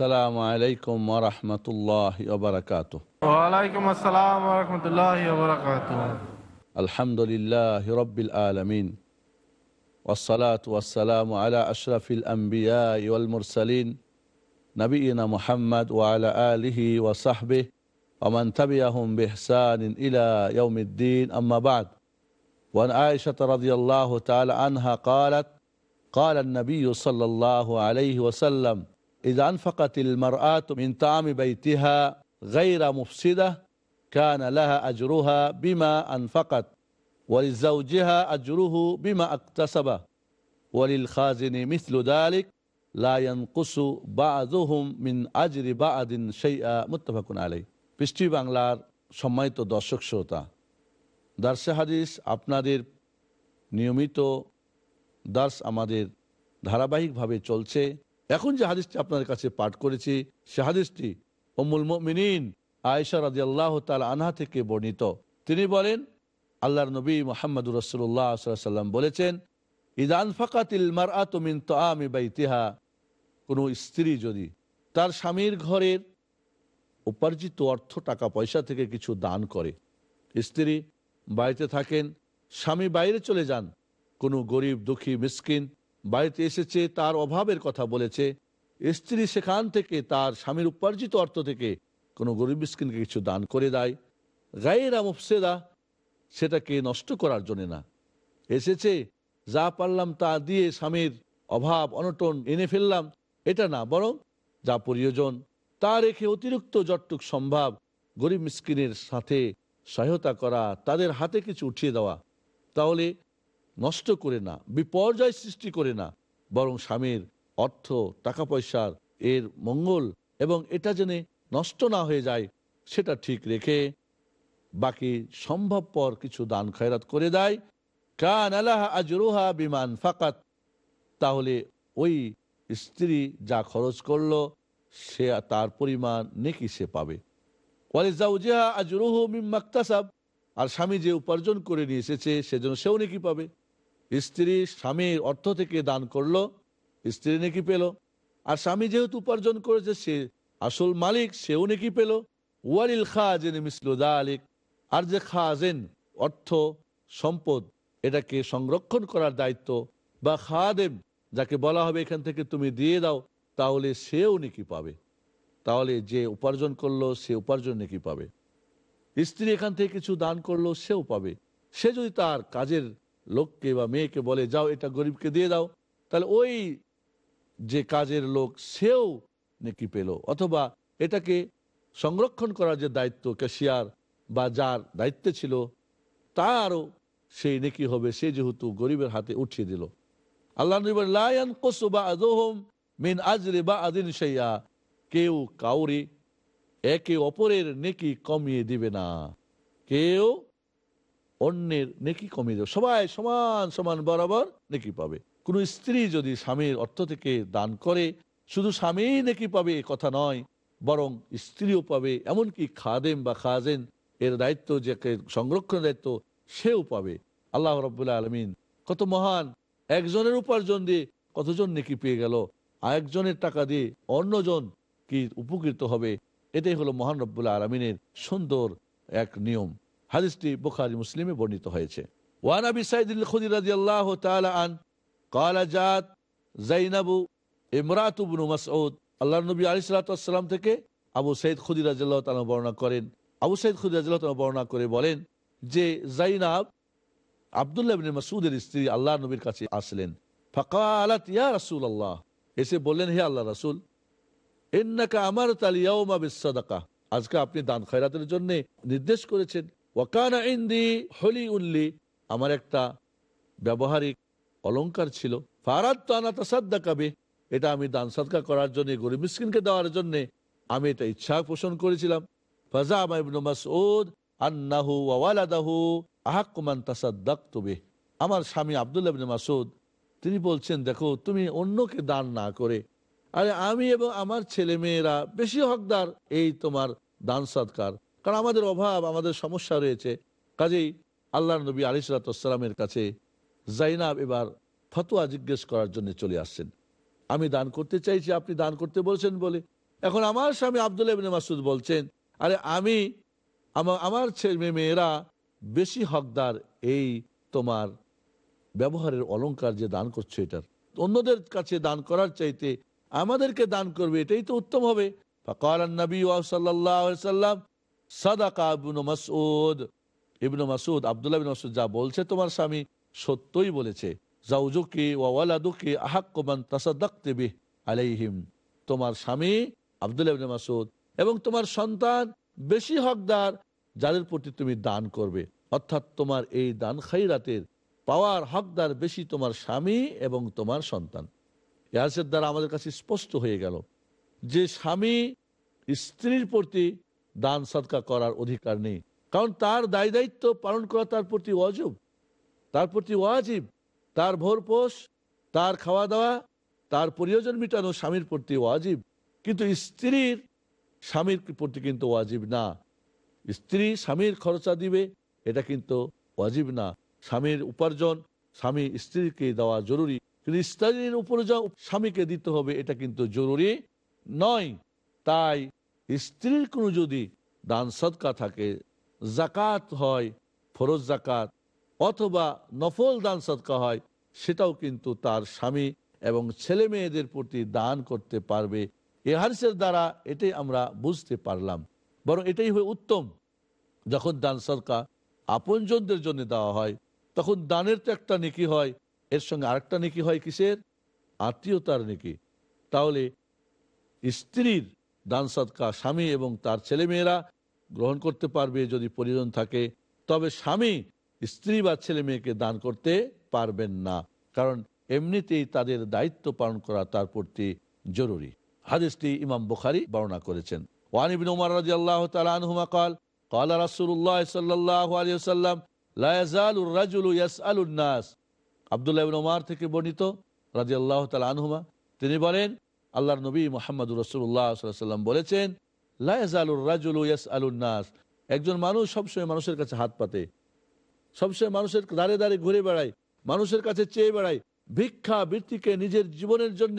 السلام عليكم ورحمة الله وبركاته. وعليكم السلام ورحمة الله وبركاته. الحمد لله رب العالمين. والصلاة والسلام على أشرف الأنبياء والمرسلين نبينا محمد وعلى آله وصحبه ومن تبعهم بإحسان إلى يوم الدين. أما بعد وعن عائشة رضي الله تعالى عنها قالت قال النبي صلى الله عليه وسلم ইজান ফাকাতিল মারআত মিন তামি বাইতিহা গাইরা মুফসিদা কান লাহা আজরুহা বিমা আনফাকাত ওয়ালিজাউজিহা আজরুহু বিমা আকতাসাবা ওয়ালিল খাজিনি মিসলু দালিক লা ইয়ানকুসু বা'দুহুম মিন আজরি বা'দিন শাইআ মুত্তাফাকুন পৃষ্টি বাংলার সম্মানিত দর্শক শ্রোতা, দার্সে হাদিস আপনাদের নিয়মিত দার্স আমাদের ধারাবাহিকভাবে চলছে। এখন যে হাদিসটি আপনার কাছে পাঠ করেছি, সে হাদিসটি অমুল মিনীন আয়েশা রাজি আল্লাহ তাল আনহা থেকে বর্ণিত। তিনি বলেন, আল্লাহর নবী মোহাম্মদুর রসুল্লাহ সাল্লাম বলেছেন ইদান ফাকাতিল মার আতমিন তো আমি বা ইতিহা কোনো স্ত্রী যদি তার স্বামীর ঘরের উপার্জিত অর্থ, টাকা, পয়সা থেকে কিছু দান করে, স্ত্রী বাড়িতে থাকেন, স্বামী বাইরে চলে যান, কোনো গরিব, দুঃখী, মিসকিন বাড়িতে এসেছে, তার অভাবের কথা বলেছে। স্ত্রী সেখান থেকে তার স্বামীর উপার্জিত অর্থ থেকে কোনো গরিব মিসকিনকে কিছু দান করে দেয়। গায়েরা মুফসেদা সেটাকে নষ্ট করার জন্য না। এসেছে, যা পারলাম তা দিয়ে স্বামীর অভাব, অনটন এনে ফেললাম, এটা না বরং যা প্রয়োজন, তা রেখে অতিরিক্ত যতটুক সম্ভব গরিব মিসকিনের সাথে সহায়তা করা, তাদের হাতে কিছু উঠিয়ে দেওয়া। তাহলে নষ্ট করে না, বিপর্যয় সৃষ্টি করে না, বরং স্বামীর অর্থ টাকা পয়সার এর মঙ্গল এবং এটা যেন নষ্ট না হয়ে যায়, সেটা ঠিক রেখে বাকি সম্ভবপর কিছু দান খয়রাত করে দেয়। কান আলাহা আজরোহা বিমান ফাকাত, তাহলে ওই স্ত্রী যা খরচ করল, সে তার পরিমাণ নেকি সে পাবে। আর স্বামী যে উপার্জন করে নিয়ে এসেছে, সেজন্য সেও নেকি পাবে। স্ত্রী স্বামীর অর্থ থেকে দান করল, স্ত্রী নাকি পেল। আর স্বামী যেহেতু উপার্জন করেছে, সে আসল মালিক, সেও নেকি পেল। ওয়ালিল খাজেন মিসলুদা আলিক আর যে খাজেন, অর্থ, সম্পদ, এটাকে সংরক্ষণ করার দায়িত্ব বা খাদেম, যাকে বলা হবে এখান থেকে তুমি দিয়ে দাও, তাহলে সেও নাকি পাবে। তাহলে যে উপার্জন করল, সে উপার্জন নাকি পাবে। স্ত্রী এখান থেকে কিছু দান করল, সেও পাবে। সে যদি তার কাজের লোককে বা মেয়েকে বলে, যাও, এটা গরিবকে দিয়ে দাও। তাহলে ওই যে কাজের লোক, সেও নেকি পেল। অথবা এটাকে সংরক্ষণ করার যে দায়িত্ব, ক্যাশিয়ার বা যার দায়িত্বে ছিল, তারও সেই নেকি হবে, সে যেহেতু গরিবের হাতে উঠিয়ে দিল। আল্লাহ মিন আজরে বা আদিন সাইয়া কেউ কাউরি একে অপরের নেকি কমিয়ে দিবে না। কেউ অন্যের নেকি কমিয়ে দেবে। সবাই সমান সমান বরাবর নেকি পাবে। কোন স্ত্রী যদি স্বামীর অর্থ থেকে দান করে, শুধু স্বামী নেকি পাবে এ কথা নয়, বরং স্ত্রীও পাবে। এমনকি খাদেম বা খাজেন, এর দায়িত্ব যে সংরক্ষণের দায়িত্ব, সেও পাবে। আল্লাহ রবাহ আলমিন কত মহান। একজনের উপার্জন দিয়ে কতজন নেকি পেয়ে গেল আরেকজনের টাকা দিয়ে অন্যজন কি উপকৃত হবে? এটাই হলো মহান রব্বুল্লাহ আলমিনের সুন্দর এক নিয়ম। হাদিসটি বুখারি মুসলিমে বর্ণিত হয়েছে। তাআলা আন আল্লাহর নবী থেকে আবু বর্ণনা করেন। আবু বর্ণনা করে বলেন যে মাসউদের স্ত্রী আল্লাহর নবীর কাছে আসলেন। ফাকালাত, ইয়া রাসূলুল্লাহ। এসে বললেন, হে আল্লাহ রাসূল, ইন্নাকা আমারতা লিয়াউমা বিসসাদাকা। আজকে আপনি দান খয়রাতের জন্য নির্দেশ করেছেন। ওয়াকানা ইন্দি হলি উল্লি, আমার একটা ব্যবহারিক অলংকার ছিল। ফারাত তো আনা তাসাদ্দা কাবে এটা আমি দান সাদকা করার জন্য, গরিব মিসকিনকে দেওয়ার জন্য আমি এটা ইচ্ছা পোষণ করেছিলাম। ফাজা আমা ইবনু মাসউদ, আন্নাহু ওয়ালাদাহু আহাক্কুমান তাসাদ্দাকতু বিহ। আমার স্বামী আব্দুল্লাহ ইবনে মাসুদ তিনি বলছেন, দেখো, তুমি অন্যকে দান না করে, আরে আমি এবং আমার ছেলে মেয়েরা বেশি হকদার, এই তোমার দান সৎকার কারণ আমাদের অভাব, আমাদের সমস্যা রয়েছে। কাজেই আল্লাহ নবী আলিসালাতামের কাছে জাইনাব এবার ফতোয়া জিজ্ঞেস করার জন্য চলে আসছেন। আমি দান করতে চাইছি, আপনি দান করতে বলছেন বলে। এখন আমার স্বামী আবদুল্লাহ মাসুদ বলছেন, আরে আমি আমার ছেলে মেয়েরা বেশি হকদার, এই তোমার ব্যবহারের অলঙ্কার যে দান করছে এটার। অন্যদের কাছে দান করার চাইতে আমাদেরকে দান করবে, এটাই তো উত্তম হবে। সাল্লাম মাসুদ মাসুদ মাসুদ যা বলছে তোমার স্বামী সত্যই বলেছে আলাইহিম। তোমার স্বামী মাসুদ এবং তোমার সন্তান বেশি হকদার, যাদের প্রতি তুমি দান করবে। অর্থাৎ তোমার এই দান খাইরাতের পাওয়ার হকদার বেশি তোমার স্বামী এবং তোমার সন্তান। ইয়াসের দ্বারা আমাদের কাছে স্পষ্ট হয়ে গেল যে স্বামী স্ত্রীর প্রতি দান সৎকা করার অধিকার নেই। কারণ তার দায় দায়িত্ব পালন করা তার প্রতি অজব তার প্রতি ওয়াজিব। তার ভোরপোষ তার খাওয়া দাওয়া তার প্রয়োজন মিটানো স্বামীর প্রতি ওয়াজিব। কিন্তু স্ত্রীর স্বামীর প্রতি কিন্তু ওয়াজিব না। স্ত্রী স্বামীর খরচা দিবে, এটা কিন্তু ওয়াজিব না। স্বামীর উপার্জন স্বামী স্ত্রীকে দেওয়া জরুরি। কিন্তু স্ত্রীর উপার্জন স্বামীকে দিতে হবে, এটা কিন্তু জরুরি নয়। তাই স্ত্রীর কোনো যদি দান সদকা থাকে জাকাত হয়, ফরজ জাকাত অথবা নফল দান সদকা হয়, সেটাও কিন্তু তার স্বামী এবং ছেলে মেয়েদের প্রতি দান করতে পারবে। এ হারিসের দ্বারা এটাই আমরা বুঝতে পারলাম। বরং এটাই হয়ে উত্তম। যখন দান সদকা আপনজনদের জন্য দেওয়া হয়, তখন দানের তো একটা নেকি হয়, এর সঙ্গে আরেকটা নেকি হয় কিসের? আত্মীয়তার নেকি। তাহলে স্ত্রীর দান সৎকা স্বামী এবং তার ছেলেমেয়েরা গ্রহণ করতে পারবে যদি প্রয়োজন থাকে। তবে স্বামী, স্ত্রী বা ছেলে মেয়েকে দান করতে পারবেন না, কারণ এমনিতেই তাদের দায়িত্ব পালন করা তার প্রতি জরুরি। হাদিসটি ইমাম বুখারি বর্ণনা করেছেন। ওয়ান ইবিন উমার রাজি আল্লাহ তালুমা কাল, কালা রাসুল্লাহ সাল্লাহ আলী সাল্লাম আবদুল্লাহ ইবিন ওমার থেকে বর্ণিত রাজি আল্লাহ তালা আনহুমা, তিনি বলেন আল্লাহর নবী মোহাম্মদ রসুল্লাহ সাল্লাম বলেছেন নাস। একজন মানুষ সবসময় মানুষের কাছে হাত পাতে, সবসময় মানুষের দাঁড়ে দাঁড়ে ঘুরে বেড়ায়, মানুষের কাছে চেয়ে বেড়ায়, ভিক্ষা বৃত্তিকে নিজের জীবনের জন্য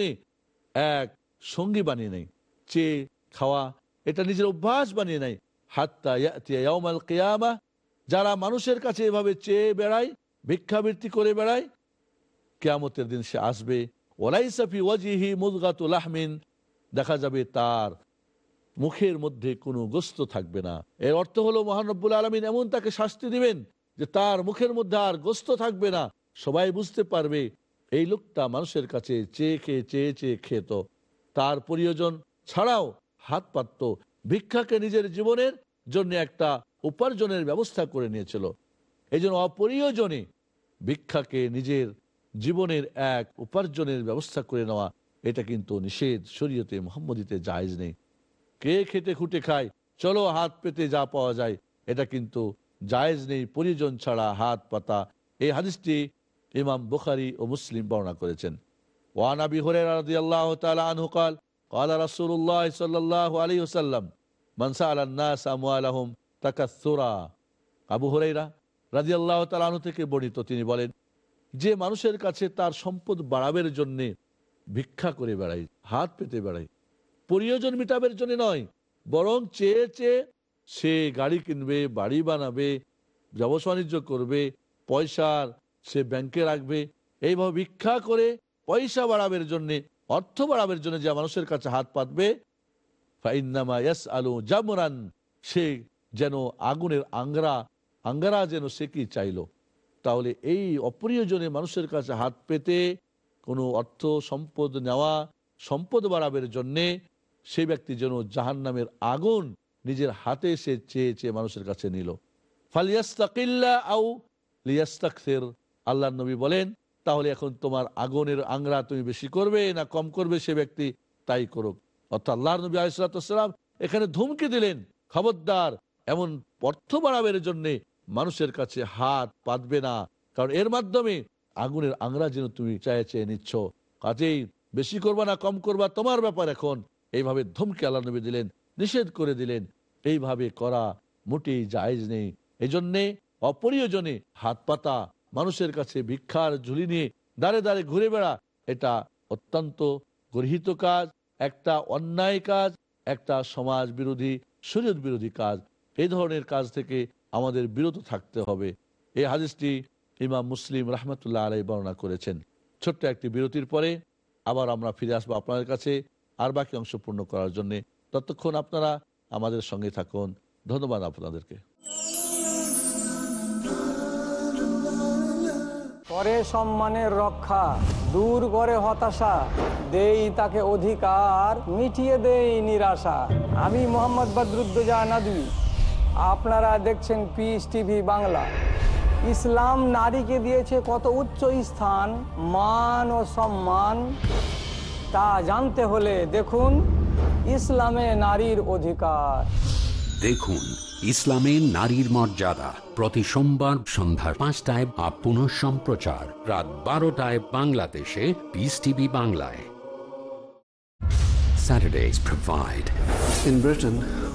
এক সঙ্গী বানিয়ে নেয়, চেয়ে খাওয়া, এটা নিজের অভ্যাস বানিয়ে নেয়। হাত্তা ইয়াউমাল কেয়ামা, যারা মানুষের কাছে এভাবে চেয়ে বেড়ায় ভিক্ষাবৃত্তি করে বেড়ায়, কেয়ামতের দিন সে আসবে ওয়াজিহি দেখা যাবে তার মুখের মধ্যে কোনো গোস্ত থাকবে না। এর অর্থ হলো মহানব্বুল আলমিন এমন তাকে শাস্তি দিবেন যে তার মুখের মধ্যে আর গোস্ত থাকবে না। সবাই বুঝতে পারবে, এই লোকটা মানুষের কাছে চেয়ে খেয়ে, চেয়ে চেয়ে খেত। তার প্রয়োজন ছাড়াও হাত পাতত, ভিক্ষাকে নিজের জীবনের জন্য একটা উপার্জনের ব্যবস্থা করে নিয়েছিল। এই জন্য অপ্রয়োজনে ভিক্ষাকে নিজের জীবনের এক উপার্জনের ব্যবস্থা করে নেওয়া, এটা কিন্তু নিষেধ শরীয়তে মোহাম্মদিতে জায়জ নেই। কে খেতে খুঁটে খায়, চলো হাত পেতে যা পাওয়া যায়, এটা কিন্তু জায়েজ নেই, পরিজন ছাড়া হাত পাতা। এই হাদিসটি ইমাম বুখারি ও মুসলিম বর্ণনা করেছেন। ওয়ান আবি হরে রাজি আল্লাহ আনহু কাল, কালা রাসুল্লাহ সাল্লাহ আলী ওসাল্লাম মনসা আলান্নাস আমুয়ালাহম তাকাসুরা আবু হরেরা রাজি আল্লাহ তালু থেকে বর্ণিত, তিনি বলেন যে মানুষের কাছে তার সম্পদ বাড়াবের জন্যে ভিক্ষা করে বেড়ায় হাত পেতে বেড়ায় প্রয়োজন মিটাবের জন্য নয়, বরং চেয়ে চেয়ে সে গাড়ি কিনবে, বাড়ি বানাবে, ব্যবসা বাণিজ্য করবে পয়সার সে ব্যাংকে রাখবে। এইভাবে ভিক্ষা করে পয়সা বাড়াবের জন্যে, অর্থ বাড়াবের জন্য যে মানুষের কাছে হাত পাতবে, ফাইন্নামা আলু জামরান, সে যেন আগুনের আঙ্গরা আঙ্গারা যেন সে কি চাইলো। তাহলে এই অপ্রিয়জনে মানুষের কাছে হাত পেতে কোনো অর্থ সম্পদ নেওয়া, সম্পদ বাড়াবের জন্যে সেই ব্যক্তি যেন জাহান নামের আগুন নিজের হাতে সে চেয়ে চেয়ে মানুষের কাছে নিল। ফালিয়াস্তাকিল্লা আউ লিয়াস্তাকসের আল্লাহ নবী বলেন, তাহলে এখন তোমার আগুনের আংরা তুমি বেশি করবে না কম করবে সে ব্যক্তি? তাই করুক। অর্থাৎ আল্লাহ নবী আলিসাল্লাম এখানে ধুমকি দিলেন। খবরদার, এমন অর্থ বাড়াবের জন্য মানুষের কাছে হাত পাতবে না। কারণ এর মাধ্যমে আগুনের আংরা যেন তুমি চায় চেয়ে নিচ্ছ। কাজেই বেশি করবা না, কম করবা, তোমার ব্যাপার এখন। এইভাবে ধমকে আল্লাহ নবী দিলেন, নিষেধ করে দিলেন। এইভাবে করা মোটেই জায়েজ নেই। এই জন্যে অপ্রয়োজনে হাত পাতা, মানুষের কাছে ভিক্ষার ঝুলি নিয়ে দাঁড়ে দাঁড়ে ঘুরে বেড়া, এটা অত্যন্ত গর্হিত কাজ, একটা অন্যায় কাজ, একটা সমাজ বিরোধী শরীয়ত বিরোধী কাজ। এই ধরনের কাজ থেকে আমাদের বিরত থাকতে হবে। এই হাদিসটি ইমাম মুসলিম রহমতুল্লাহ আলাই বর্ণনা করেছেন। ছোট্ট একটি বিরতির পরে আবার আমরা ফিরে আসব আপনাদের কাছে আর বাকি অংশ পূর্ণ করার জন্য। ততক্ষণ আপনারা আমাদের সঙ্গে থাকুন। ধন্যবাদ আপনাদেরকে। করে সম্মানের রক্ষা, দূর করে হতাশা, দেই তাকে অধিকার, মিটিয়ে দেই নিরাশা। আমি মোহাম্মদ বদরুদ্দোজা নদী। আপনারা দেখছেন পিস টিভি বাংলা। ইসলাম নারীকে দিয়েছে কত উচ্চ স্থান মান ও সম্মান তা জানতে হলে দেখুন ইসলামে নারীর অধিকার। দেখুন ইসলামে নারীর মর্যাদা প্রতি সোমবার সন্ধ্যা পাঁচটায় বা পুনঃ সম্প্রচার রাত বারোটায় বাংলাদেশে পিস টিভি বাংলায়। Saturdays provide. In Britain,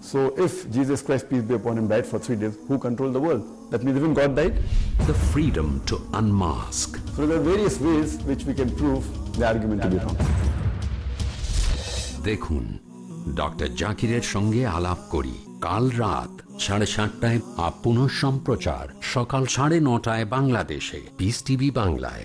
so if Jesus Christ, peace be upon him, died for three days, who controlled the world? That means even God died? The freedom to unmask. So there are various ways which we can prove the argument to be wrong. দেখুন doctor জাকিরের সঙ্গে আলাপ করি কাল রাত সাড়ে সাতটায় up সম্প্রচার সকাল সাড়ে নটায় বাংলাদেশে পিস টিভি বাংলায়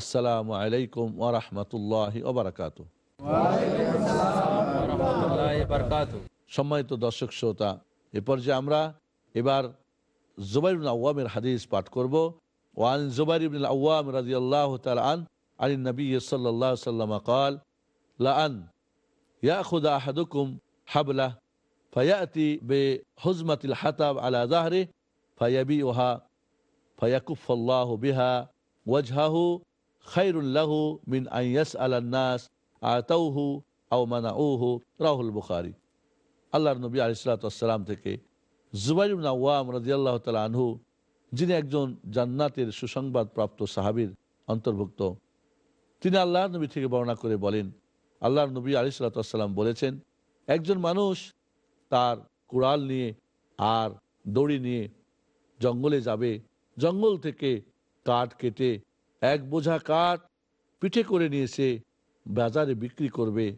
আসসালামু আলাইকুম ওরহমতুল্লাহ ওবরাকাত সম্মানিত দর্শক শ্রোতা এ পর্যায়ে আমরা এবার জুবাইর আওয়ামের হাদিস পাঠ করব ওয়ান জুবাইর ইবন আওয়াম রাজি আল্লাহ আন আলী নবী সাল্লাহ সাল্লাম قال لأن يأخذ أحدكم حبله فيأتي بحزمة الحطب على ظهره فيبيعها فيكف الله بها وجهه খাইরুল্লাহু মিন রাহুল বুখারি। আল্লাহর নবী থেকে আনহু, যিনি একজন জান্নাতের সুসংবাদ প্রাপ্ত সাহাবির অন্তর্ভুক্ত, তিনি আল্লাহর নবী থেকে বর্ণনা করে বলেন, আল্লাহর নবী আলিসালাতাম বলেছেন, একজন মানুষ তার কুড়াল নিয়ে আর দড়ি নিয়ে জঙ্গলে যাবে, জঙ্গল থেকে কাঠ কেটে এক বোঝা কাঠ পিঠে করে নিয়েছে বাজারে বিক্রি করবে।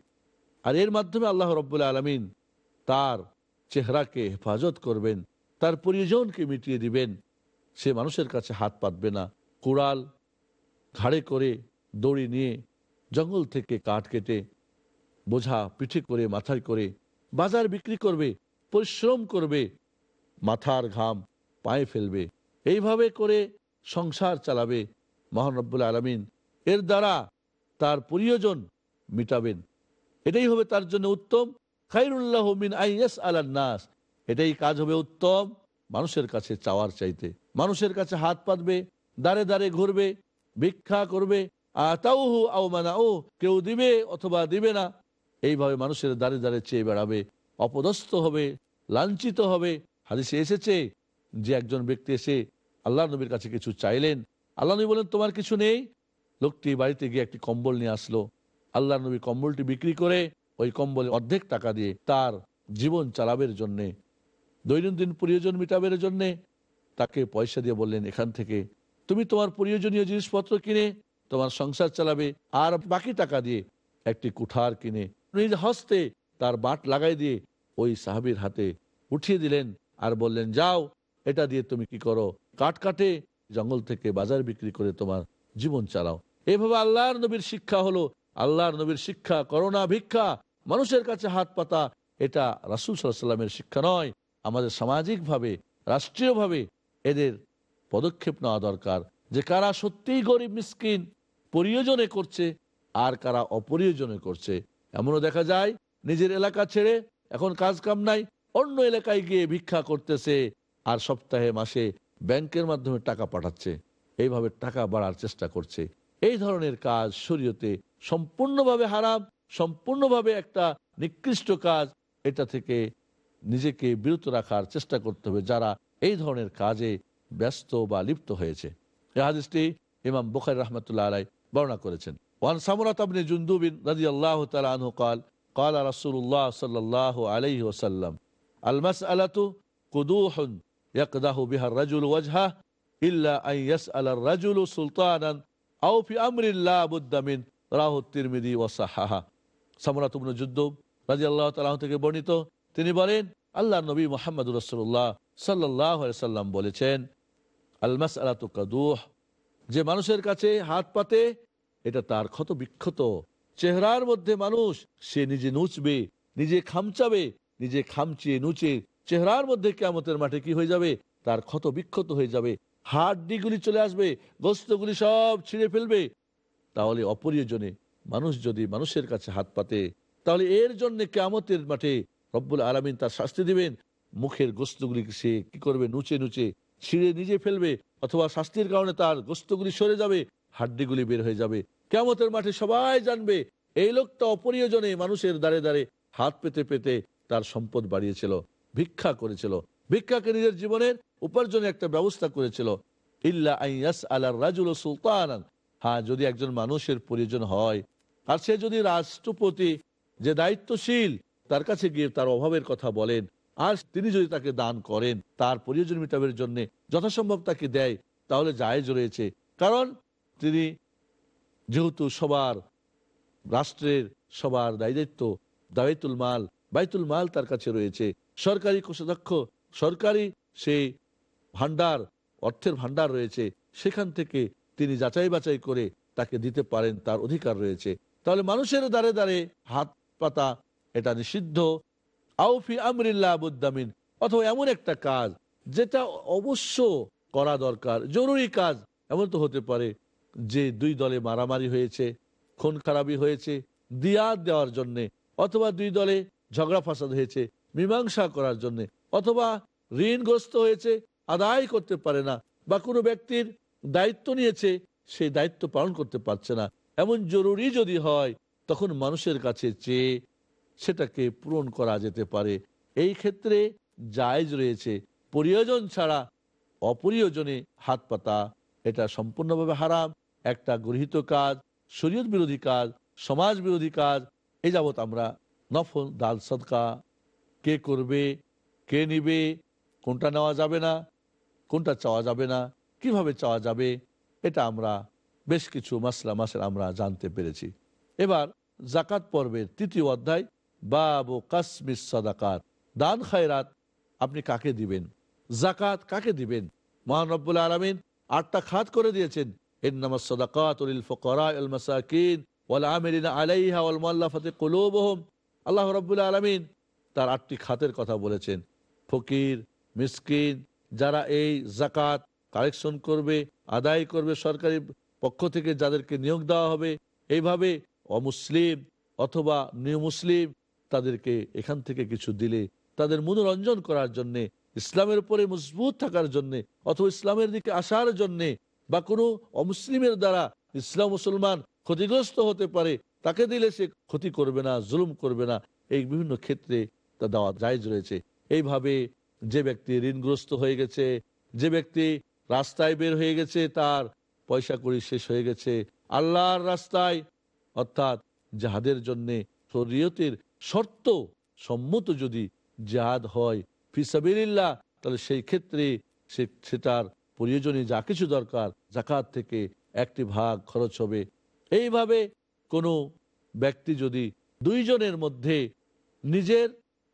আর এর মাধ্যমে আল্লাহ রব্বুল আলমিন তার চেহারাকে হেফাজত করবেন, তার পরিজনকে মিটিয়ে দিবেন। সে মানুষের কাছে হাত পাতবে না। কুড়াল ঘাড়ে করে দড়ি নিয়ে জঙ্গল থেকে কাঠ কেটে বোঝা পিঠে করে মাথায় করে বাজার বিক্রি করবে, পরিশ্রম করবে, মাথার ঘাম পায়ে ফেলবে। এইভাবে করে সংসার চালাবে। মহানব্বুল আলমিন। এর দ্বারা তার প্রিয়জন মিটাবেন। এটাই হবে তার জন্য উত্তম। খাইরুল্লাহ মিন আইএস নাস। এটাই কাজ হবে উত্তম। মানুষের কাছে চাওয়ার চাইতে। মানুষের কাছে হাত পাতবে দাঁড়ে দাঁড়ে ঘুরবে, ভিক্ষা করবে। আতাউ আও মানা ও কেউ দিবে অথবা দিবে না। এইভাবে মানুষের দাঁড়ে দাঁড়ে চেয়ে বেড়াবে। অপদস্থ হবে, লাঞ্ছিত হবে। হাদিসে এসেছে যে একজন ব্যক্তি এসে আল্লাহ নবীর কাছে কিছু চাইলেন আল্লাহ নবী বলেন, তোমার কিছু নেই? লোকটি বাড়িতে গিয়ে একটি কম্বল নিয়ে আসলো। আল্লাহ নবী কম্বলটি বিক্রি করে ওই কম্বলে অর্ধেক টাকা দিয়ে তার জীবন চালাবের জন্যে, দৈনন্দিন প্রয়োজন মিটাবের জন্যে তাকে পয়সা দিয়ে বললেন, এখান থেকে তুমি তোমার প্রয়োজনীয় জিনিসপত্র কিনে, তোমার সংসার চালাবে আর বাকি টাকা দিয়ে একটি কুঠার কিনে নিজ হস্তে তার বাট লাগাই দিয়ে ওই সাহাবির হাতে উঠিয়ে দিলেন আর বললেন, যাও, এটা দিয়ে তুমি কি করো? কাঠ কাটে জঙ্গল থেকে বাজার বিক্রি করে তোমার জীবন চালাও। এভাবে আল্লাহর নবীর শিক্ষা হলো, আল্লাহর নবীর শিক্ষা করোনা ভিক্ষা। মানুষের কাছে হাত পাতা, এটা রাসুল সাল্লামের শিক্ষা নয়। আমাদের সামাজিকভাবে, রাষ্ট্রীয়ভাবে এদের পদক্ষেপ নেওয়া দরকার যে কারা সত্যিই গরিব, মিসকিন, প্রয়োজনে করছে আর কারা অপরিয়োজনে করছে। এমনও দেখা যায়, নিজের এলাকা ছেড়ে এখন কাজ কাম নাই, অন্য এলাকায় গিয়ে ভিক্ষা করতেছে আর সপ্তাহে, মাসে ব্যাংকের মাধ্যমে টাকা পাঠাচ্ছে এইভাবে টাকা বাড়ার চেষ্টা করছে এই ধরনের কাজ শরীয়তে সম্পূর্ণভাবে হারাম সম্পূর্ণভাবে একটা নিকৃষ্ট কাজ এটা থেকে নিজেকে বিরত রাখার চেষ্টা করতে হবে যারা এই ধরনের কাজে ব্যস্ত বা লিপ্ত হয়েছে এই হাদিসটি ইমাম বুখারি রহমতুল্লাহ আলাই বর্ণনা করেছেন ওয়ান সামরাত আবনে জুন্দুবিন রাদিয়াল্লাহু তাআলা আনহু قال قال رسول الله صلى الله عليه وسلم المسألة قدوح يقدح بها الرجل وجهه إلا أن يسأل الرجل سلطانا أو في أمر لا بد من রাহ তিরমিদি ও সাহাহা সামরাত ইবনে জুদ্দুব রাদিয়াল্লাহু তাআলা থেকে বর্ণিত তিনি বলেন আল্লাহ নবী মোহাম্মদ রসুল্লাহ সাল্লাহ সাল্লাম বলেছেন আলমাস আলাতু কাদুহ যে মানুষের কাছে হাত পাতে এটা তার ক্ষত বিক্ষত চেহারার মধ্যে মানুষ সে নিজে নুচবে নিজে খামচাবে নিজে খামচিয়ে নুচে চেহারার মধ্যে কেমতের মাঠে কি হয়ে যাবে? তার ক্ষত বিক্ষত হয়ে যাবে। হাড্ডিগুলি চলে আসবে, গোস্তগুলি সব ছিঁড়ে ফেলবে। তাহলে অপরিয়জনে মানুষ যদি মানুষের কাছে হাত পাতে, তাহলে এর জন্য কেমতের মাঠে রব্বুল আলমিন তার শাস্তি দিবেন। মুখের গোস্তগুলি সে কি করবে? নুচে নুচে ছিঁড়ে নিজে ফেলবে অথবা শাস্তির কারণে তার গোস্তগুলি সরে যাবে, হাড্ডিগুলি বের হয়ে যাবে। কেমতের মাঠে সবাই জানবে, এই লোকটা অপরিয়জনে মানুষের দাঁড়ে দাঁড়ে হাত পেতে পেতে তার সম্পদ বাড়িয়েছিল। ভিক্ষা করেছিল। ভিক্ষাকে নিজের জীবনের উপার্জনের একটা ব্যবস্থা করেছিল। ইল্লা আইয়াস আলার রাজুল সুলতান হ্যাঁ যদি একজন মানুষের প্রয়োজন হয়, আর সে যদি রাষ্ট্রপতি, যে দায়িত্বশীল, তার কাছে গিয়ে তার অভাবের কথা বলেন, আর তিনি যদি তাকে দান করেন, তার প্রয়োজন মিটাবের জন্য যথাসম্ভব তাকে দেয়, তাহলে জায়েজ রয়েছে। কারণ তিনি যেহেতু সবার রাষ্ট্রের, সবার দায়িত্ব দায়িতুল মাল, বাইতুল মাল তার কাছে রয়েছে। সরকারি কোষাধ্যক্ষ সরকারি সেই ভান্ডার অর্থের ভান্ডার রয়েছে, সেখান থেকে তিনি যাচাই বাছাই করে তাকে দিতে পারেন, তার অধিকার রয়েছে। তাহলে মানুষের দ্বারে দ্বারে হাত পাতা, এটা নিষিদ্ধ। আউফি আমরিল্লা আবুদ্দামিন অথবা এমন একটা কাজ যেটা অবশ্য করা দরকার, জরুরি কাজ, এমন তো হতে পারে যে দুই দলে মারামারি হয়েছে, খুন খারাপি হয়েছে দিয়া দেওয়ার জন্যে, অথবা দুই দলে ঝগড়া ফাসাদ হয়েছে মীমাংসা করার জন্যে, অথবা ঋণগ্রস্ত হয়েছে, আদায় করতে পারে না, বা কোনো ব্যক্তির দায়িত্ব নিয়েছে সেই দায়িত্ব পালন করতে পারছে না। এমন জরুরি যদি হয়, তখন মানুষের কাছে চেয়ে সেটাকে পূরণ করা যেতে পারে। এই ক্ষেত্রে জায়জ রয়েছে, প্রয়োজন ছাড়া অপ্রয়োজনে হাত পাতা, এটা সম্পূর্ণভাবে হারাম। একটা গৃহীত কাজ, শরীয়ত বিরোধী কাজ, সমাজ বিরোধী কাজ, এ যাবৎ আমরা নফল, দাল, সদকা কে করবে, কে নিবে, কোনটা নেওয়া যাবে না, কোনটা চাওয়া যাবে না, কীভাবে চাওয়া যাবে, এটা আমরা বেশ কিছু মাসলা মাসের আমরা জানতে পেরেছি। এবার জাকাত পর্বের তৃতীয় অধ্যায়, বাবু কাশ্মীর সাদাকাত। দান খায়রাত আপনি কাকে দিবেন? জাকাত কাকে দিবেন? মহানব্বুল আলমিন আটটা খাত করে দিয়েছেন। সাদাকাত আল্লাহ রব্বুল আলমিন তার আটটি খাতের কথা বলেছেন। ফকির, মিসকিন, যারা এই জাকাত কালেকশন করবে, আদায় করবে সরকারি পক্ষ থেকে যাদেরকে নিয়োগ দেওয়া হবে, এইভাবে অমুসলিম অথবা নিউ মুসলিম তাদেরকে এখান থেকে কিছু দিলে তাদের মনোরঞ্জন করার জন্যে, ইসলামের উপরে মজবুত থাকার জন্যে অথবা ইসলামের দিকে আসার জন্যে বা কোনো অমুসলিমের দ্বারা ইসলাম মুসলমান ক্ষতিগ্রস্ত হতে পারে, তাকে দিলে সে ক্ষতি করবে না, জুলুম করবে না। এই বিভিন্ন ক্ষেত্রে তা দেওয়া জায়জ রয়েছে। এইভাবে যে ব্যক্তি ঋণগ্রস্ত হয়ে গেছে, যে ব্যক্তি রাস্তায় বের হয়ে গেছে, তার পয়সা কড়ি শেষ হয়ে গেছে। আল্লাহর রাস্তায়, অর্থাৎ যাহাদের জন্যে শরীয়তের শর্ত সম্মত যদি জাহাদ হয় ফিসাবিল্লাহ তাহলে সেই ক্ষেত্রে সে, সেটার প্রয়োজনীয় যা কিছু দরকার জাকাত থেকে একটি ভাগ খরচ হবে। এইভাবে কোনো ব্যক্তি যদি দুইজনের মধ্যে নিজের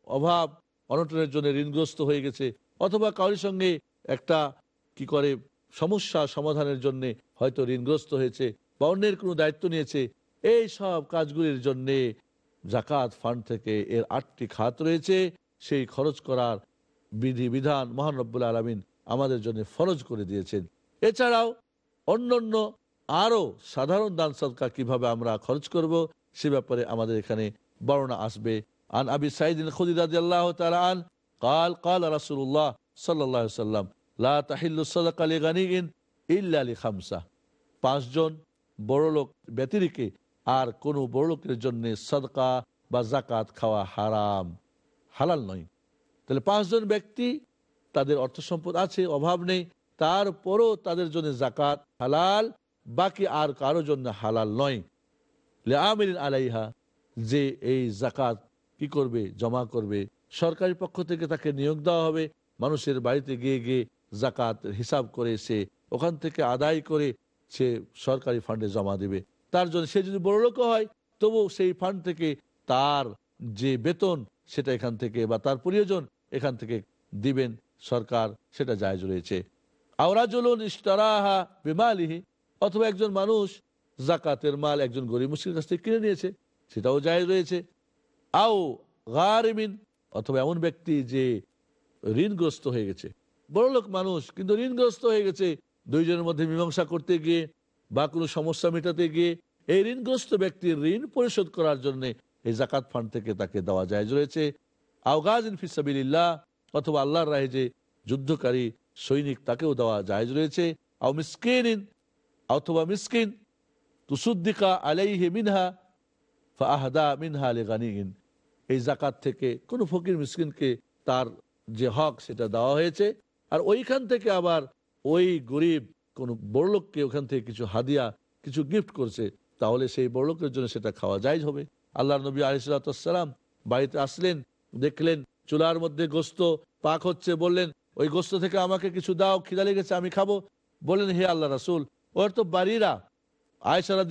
অভাব, অনটনের জন্য ঋণগ্রস্ত হয়ে গেছে, অথবা কারোর সঙ্গে একটা, কি করে, সমস্যা সমাধানের জন্য হয়তো ঋণগ্রস্ত হয়েছে, বা অন্যের কোনো দায়িত্ব নিয়েছে, এই সব কাজগুলির জন্যে জাকাত ফান্ড থেকে এর আটটি খাত রয়েছে, সেই খরচ করার বিধি, বিধান মহানব্বুল আলমিন আমাদের জন্য ফরজ করে দিয়েছেন। এছাড়াও অন্যান্য আরও সাধারণ দান সদকা কীভাবে আমরা খরচ করব, সে ব্যাপারে আমাদের এখানে বর্ণনা আসবে। আন আবি সাইদিন খুদিরাদিয়াল্লাহ তাআলা আন قال قال رسول الله صلى الله عليه وسلم لا تحل الصدقه لغني الا لخمسه পাঁচজন বড় লোক ব্যতিরিকে আর কোনো বড় লোকের জন্য সদকা বা জাকাত খাওয়া হারাম হালাল নয় তাহলে পাঁচজন ব্যক্তি তাদের অর্থ সম্পদ আছে অভাব নেই তারপরও তাদের জন্য জাকাত হালাল বাকি আর কারো জন্য হালাল নয় আমিরিন আলাইহা যে এই জাকাত কি করবে? জমা করবে। সরকারি পক্ষ থেকে তাকে নিয়োগ দেওয়া হবে। মানুষের বাড়িতে গিয়ে গিয়ে জাকাত হিসাব করে সে ওখান থেকে আদায় করে সে সরকারি ফান্ডে জমা দেবে। তার জন্য সে যদি বড় লোক হয় তবু সেই ফান্ড থেকে তার যে বেতন সেটা এখান থেকে বা তার প্রয়োজন এখান থেকে দিবেন সরকার, সেটা জায়জ রয়েছে। আওরাজুলুন ইস্তারাহা বিমালিহি, অথবা একজন মানুষ জাকাতের মাল একজন গরিব মুসলিমের কাছ থেকে কিনে নিয়েছে, সেটাও জায়জ রয়েছে। আও গারিমিন, অথবা এমন ব্যক্তি যে ঋণগ্রস্ত হয়ে গেছে। বড় লোক মানুষ, কিন্তু ঋণগ্রস্ত হয়ে গেছে দুইজনের মধ্যে মীমাংসা করতে গিয়ে, বা কোনো সমস্যা মেটাতে গিয়ে। এই ঋণগ্রস্ত ব্যক্তির ঋণ পরিশোধ করার জন্য এই জাকাত ফান্ড থেকে তাকে দেওয়া যায় রয়েছে। আওগাজ ফিসাবিল্লাহ অথবা আল্লাহর রাহে যে যুদ্ধকারী সৈনিক তাকেও দেওয়া জায়জ রয়েছে। আও মিসকিন, অথবা মিসকিন, তুসুদ্দিকা আলাইহে মিনহা ফাহাদা মিনহা আলে গানিগিন এই জাকাত থেকে কোনো ফকির মিসকিনকে তার যে হক সেটা দেওয়া হয়েছে। আর ওইখান থেকে আবার ওই গরিব কোন বড়লোককে ওখান থেকে কিছু হাদিয়া, কিছু গিফট করছে, তাহলে সেই বড়লোকের জন্য সেটা খাওয়া যায় হবে। আল্লাহ নবী আলিসাল্লাম বাড়িতে আসলেন, দেখলেন চুলার মধ্যে গোস্ত পাক হচ্ছে, বললেন, ওই গোস্ত থেকে আমাকে কিছু দাও, খিদা লেগেছে, আমি খাব। বললেন, হে আল্লাহ রাসুল, ওর তো বাড়িরা। আয়সারার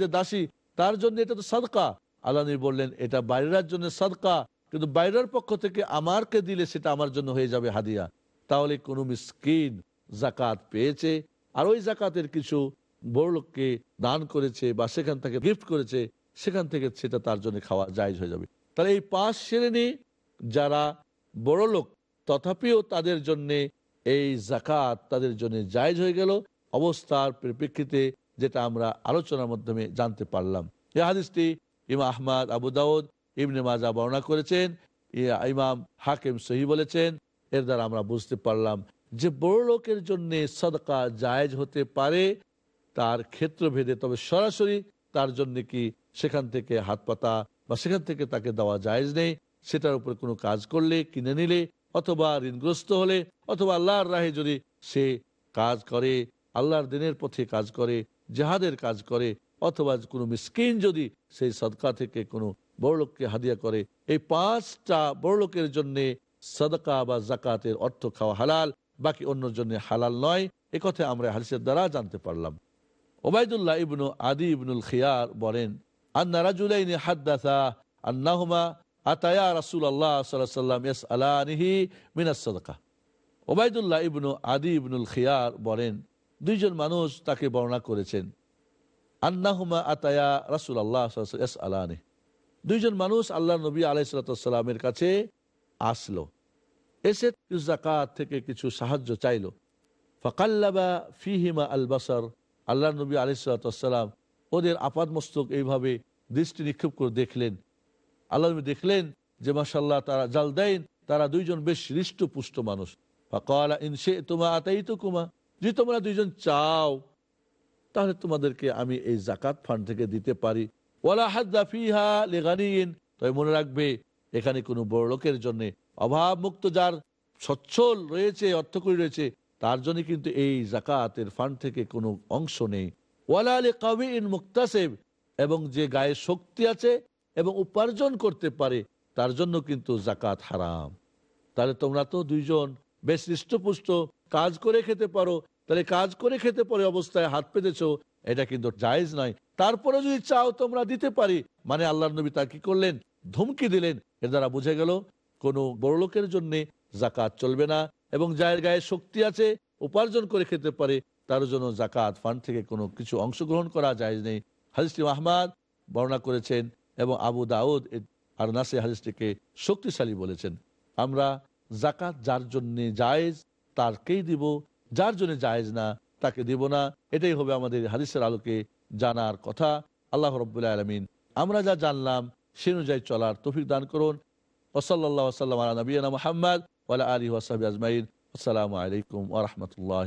যে দাসী তার জন্য এটা তো সাদকা। আল্লাহ বললেন, এটা বাইরের জন্য সাদকা, কিন্তু বাইরের পক্ষ থেকে আমারকে দিলে সেটা আমার জন্য হয়ে যাবে হাদিয়া। তাহলে কোনো মিসকিন জাকাত পেয়েছে, আর ওই জাকাতের কিছু বড় লোককে দান করেছে বা সেখান থেকে গিফট করেছে, সেখান থেকে সেটা তার জন্য খাওয়া জায়জ হয়ে যাবে। তাহলে এই পাঁচ শ্রেণি, যারা বড় লোক, তথাপিও তাদের জন্যে এই জাকাত তাদের জন্য জায়জ হয়ে গেল। অবস্থার পরিপ্রেক্ষিতে যেটা আমরা আলোচনার মাধ্যমে জানতে পারলাম। এই হাদিসটি ইমা আহমদ, আবু দাউদ, ইবনে মাজা বর্ণনা করেছেন। ইমাম হাকিম সহি বলেছেন। এর দ্বারা আমরা বুঝতে পারলাম যে বড় লোকের জন্য সদকা জায়েজ হতে পারে তার ক্ষেত্র ভেদে তবে সরাসরি তার জন্য কি সেখান থেকে হাত পাতা বা সেখান থেকে তাকে দেওয়া জায়েজ নেই, সেটার উপর কোনো কাজ করলে, কিনে নিলে, অথবা ঋণগ্রস্ত হলে, অথবা আল্লাহর রাহে যদি সে কাজ করে, আল্লাহর দিনের পথে কাজ করে জেহাদের কাজ করে, অথবা কোনো মিসকিন যদি সেই সদকা থেকে কোনো বড় লোককে হাদিয়া করে, এই পাঁচটা বড় লোকের জন্যে সদকা বা জাকাতের অর্থ খাওয়া হালাল, বাকি অন্যর জন্য হালাল নয়, এ কথা আমরা হাদিসের দ্বারা জানতে পারলাম। ওবায়দুল্লাহ ইবনু আদি ইবনুল খিয়ার বলেন, আন্না হাদ্দাসা আন্নাহুমা আতায়া রাসুল আল্লাহ সাল্লাম ইয়াস আলানিহি মিনাস সদকা। ওবায়দুল্লাহ ইবনু আদি ইবনুল খিয়ার বলেন দুইজন মানুষ তাকে বর্ণনা করেছেন। আন্নাহুমা আতায়া রাসুল আল্লাহ আলানি দুইজন মানুষ আল্লাহ নবী আলাইসালামের কাছে আসলো। এসে জাকাত থেকে কিছু সাহায্য চাইলো। ফকাল্লাবা ফিহিমা আল বাসার আল্লাহ নবী আলিসাল্লাম ওদের আপাদ মস্তক এইভাবে দৃষ্টি নিক্ষেপ করে দেখলেন। আল্লাহ নবী দেখলেন যে মাসাল্লাহ তারা জাল দেন তারা দুইজন বেশ হৃষ্ট পুষ্ট মানুষ। ফকালা ইনসে তোমা আতাই তো কুমা যে তোমরা দুইজন চাও, তাহলে তোমাদেরকে আমি এই জাকাত ফান্ড থেকে দিতে পারি। ওয়ালা হাদ্দা ফিহা লেগানিন তবে মনে রাখবে, এখানে কোনো বড় লোকের জন্য অভাব মুক্ত যার সচ্ছল রয়েছে, অর্থকরী রয়েছে, তার জন্য কিন্তু এই জাকাতের ফান্ড থেকে কোনো অংশ নেই। ওয়ালা আলী কাবিন মুক্তাসেব। এবং যে গায়ে শক্তি আছে এবং উপার্জন করতে পারে, তার জন্য কিন্তু জাকাত হারাম। তাহলে তোমরা তো দুইজন বেশ হৃষ্টপুষ্ট কাজ করে খেতে পারো, তাহলে কাজ করে খেতে পারে অবস্থায়, হাত পেতেছ, এটা কিন্তু জায়েজ নয়। তারপরে যদি চাও তোমরা দিতে পারি মানে আল্লাহ নবী তা কি করলেন? ধমকি দিলেন। এর দ্বারা বুঝে গেল, কোনো বড় লোকের জন্য জাকাত চলবে না, এবং যার গায়ে শক্তি আছে, উপার্জন করে খেতে পারে, তার জন্য জাকাত ফান্ড থেকে কোনো কিছু অংশগ্রহণ করা যায় নেই। হাজিস্টি আহমাদ বর্ণনা করেছেন, এবং আবু দাউদ আর নাসে হাদিসটিকে শক্তিশালী বলেছেন। আমরা জাকাত যার জন্যে জায়েজ তারকেই দিব, যার জন্য জায়েজ না, তাকে দিব না। এটাই হবে আমাদের হাদিসের আলোকে জানার কথা। আল্লাহ রব্বুল্লাহ আলমিন, আমরা যা জানলাম, সে অনুযায়ী চলার তফিক দান করুন। ওসল্লা নবীনা মোহাম্মদ ওয়ালা আলী ওয়াসাবি আজমাইন। আসসালামু আলাইকুম ওরহমতুল্লাহ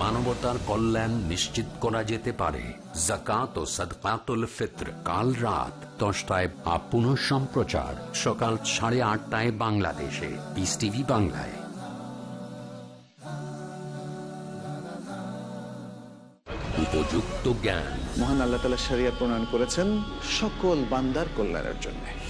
মানবতার কল্যাণ নিশ্চিত করা যেতে পারে। জাকাত ও সদকাতুল ফিত্র কাল রাত দশটায় বা পুনঃ সম্প্রচার। সকাল সাড়ে আটটায় বাংলাদেশে। পিস টিভি বাংলায়। উপযুক্ত জ্ঞান। মহান আল্লাহ তালা শরিয়া প্রণয়ন করেছেন সকল বান্দার কল্যাণের জন্য।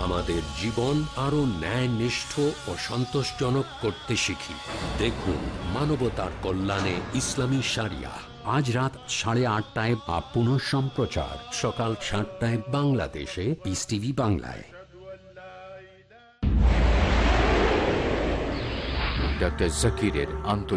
আমাদের জীবন আরও ন্যায় নিষ্ঠ ও সন্তোষজনক করতে শিখি। দেখুন মানবতার কল্যাণে ইসলামী সারিয়া। আজ রাত সাড়ে আটটায় বা পুনঃ সম্প্রচার। সকাল সাতটায় বাংলাদেশে পিস টিভি বাংলায়। ডক্টর জাকিরের আন্তরিক